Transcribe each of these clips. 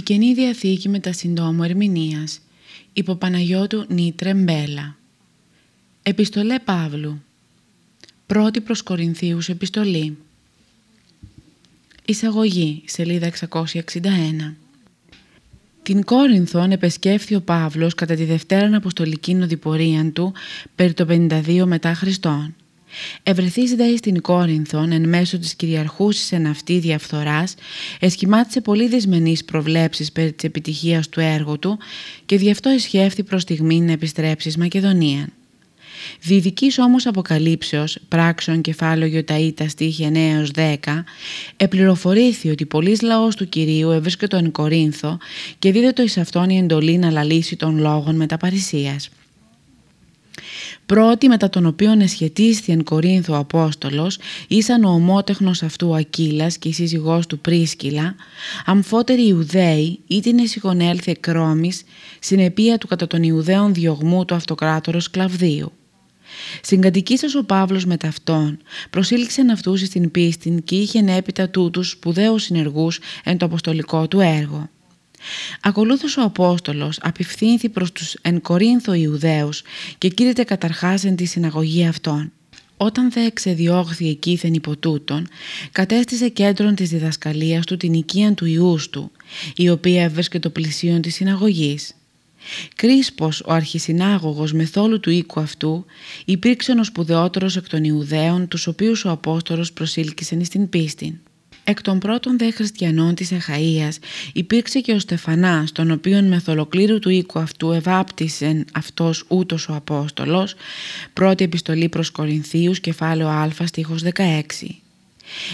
Η Καινή Διαθήκη με τα συντόμου ερμηνείας υπό Παναγιώτου Νίτρε Μπέλα. Επιστολέ Παύλου. Πρώτη προς Κορινθίους Επιστολή. Εισαγωγή Σελίδα 661 Την Κόρινθον επεσκέφθη ο Παύλος κατά τη Δευτέρα Αποστολική Νοδηπορία του περί το 52 μετά Χριστόν. Ευρεθείς δε στην Κόρινθον εν μέσω της κυριαρχούσης εν αυτή διαφθοράς, εσχημάτισε πολύ δυσμενείς προβλέψεις περί της επιτυχίας του έργου του και γι' αυτό εσχεύθη προς στιγμή να επιστρέψει Μακεδονία. Διδικής όμως αποκαλύψεως, πράξεων κεφάλαιο Ταΐτα στίχη 9-10, επληροφορήθη ότι πολλής λαός του Κυρίου έβρισκε εν Κορίνθο και δίδεται εις αυτόν η εντολή να λαλήσει των λόγων μεταπαρισίας. Πρώτη μετά τον οποίον εσχετίστη εν Κορίνθο ο Απόστολος ήσαν ο ομότεχνος αυτού Ακύλας και η σύζυγός του Πρίσκυλα, αμφότεροι Ιουδαίοι ή την εσυγονέλθει εκρόμης συνεπία του κατά τον Ιουδαίων διωγμού του αυτοκράτορος Κλαβδίου. Συγκατοικήσας ο Παύλος με ταυτόν, προσήλξεν αυτούς στην πίστη και είχε έπειτα τούτους σπουδαίους συνεργούς εν το αποστολικό του έργο. Ακολούθως ο Απόστολος απευθύνθη προς τους εν Κορίνθο Ιουδαίους και κήρυτε καταρχάς εν τη συναγωγή αυτών. Όταν δε εξεδιώχθη εκείθεν υπό τούτον, κατέστησε κέντρον της διδασκαλίας του την οικία του Ιούς του, η οποία έβρισκε το πλησίον της συναγωγής. Κρίσπος ο αρχισυνάγωγος μεθόλου του οίκου αυτού υπήρξε ο σπουδαιότερος εκ των Ιουδαίων τους οποίους ο Απόστολος προσήλκησε στην πίστη. Εκ των πρώτων δε χριστιανών της Αχαΐας υπήρξε και ο Στεφανάς, τον οποίον μεθολοκλήρου του οίκου αυτού ευάπτησεν αυτός ούτως ο Απόστολος, πρώτη επιστολή προς Κορινθίους, κεφάλαιο Α, στίχος 16.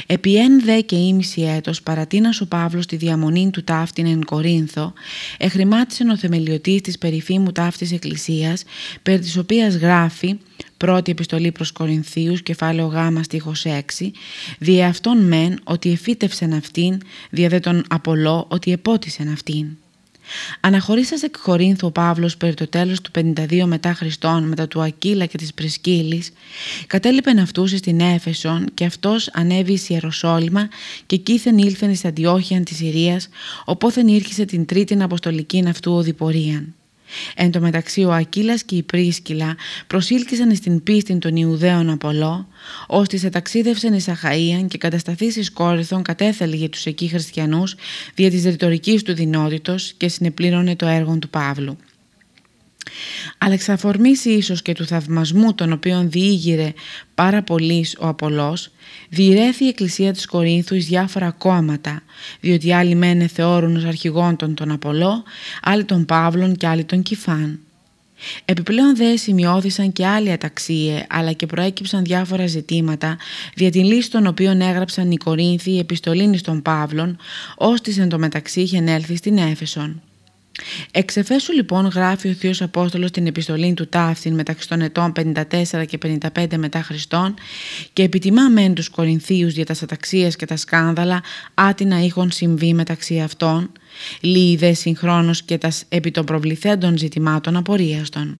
Επί εν δε και ήμιση έτος παρατείνας ο Παύλος τη διαμονή του ταύτην εν Κορίνθο, εχρημάτισε ο θεμελιωτής της περιφήμου ταύτης εκκλησίας, περί της οποίας γράφει Πρώτη επιστολή προς Κορινθίους, κεφάλαιο Γ, στίχος 6, «Διε αυτόν μεν ότι εφύτευσεν αυτήν, δια δε τον Απολό ότι επότισεν αυτήν». Αναχωρήσας εκ Κορίνθου ο Παύλος περί το τέλος του 52 μετά Χριστόν μετά του Ακύλα και της Πρισκύλης κατέλειπεν αυτούς στην Έφεσον και αυτός ανέβη εις Ιεροσόλυμα και κήθεν ήλθεν εις Αντιόχιαν της Συρίας οπόθεν ήρχισε την τρίτην αποστολική αυτού οδηπορίαν. Εν τω μεταξύ ο Ακύλας και η Πρίσκυλα προσήλκησαν στην πίστη των Ιουδαίων Απολό, ώστε ταξίδευσαν εις Αχαΐαν και κατασταθείς εις Κόρυθον κατέθελε για τους εκεί χριστιανούς δια της ρητορικής του δυνότητος και συνεπλήρωνε το έργο του Παύλου. Αλλά εξαφορμής ίσως και του θαυμασμού τον οποίον διήγηρε πάρα πολύ ο Απολός, διηρέθη η Εκκλησία της Κορίνθου εις διάφορα κόμματα, διότι άλλοι μένε θεώρουν ως αρχηγόν τον τον Απολό, άλλοι τον Παύλων και άλλοι τον Κιφάν. Επιπλέον δε σημειώθησαν και άλλοι αταξίε, αλλά και προέκυψαν διάφορα ζητήματα, δια την λύση των οποίων έγραψαν οι Κορίνθοι επιστολήνης των Παύλων, ώστε εν τω μεταξύ είχε έλθει στην Έφεσον. Εξεφέσου λοιπόν γράφει ο Θείος Απόστολος την επιστολή του Ταύθιν μεταξύ των ετών 54 και 55 μετά Χριστόν και επιτιμά μεν τους Κορινθίους για τα σαταξίες και τα σκάνδαλα άτινα είχον συμβεί μεταξύ αυτών, λύει δε συγχρόνως και τας επί των προβληθέντων ζητημάτων απορίαστον.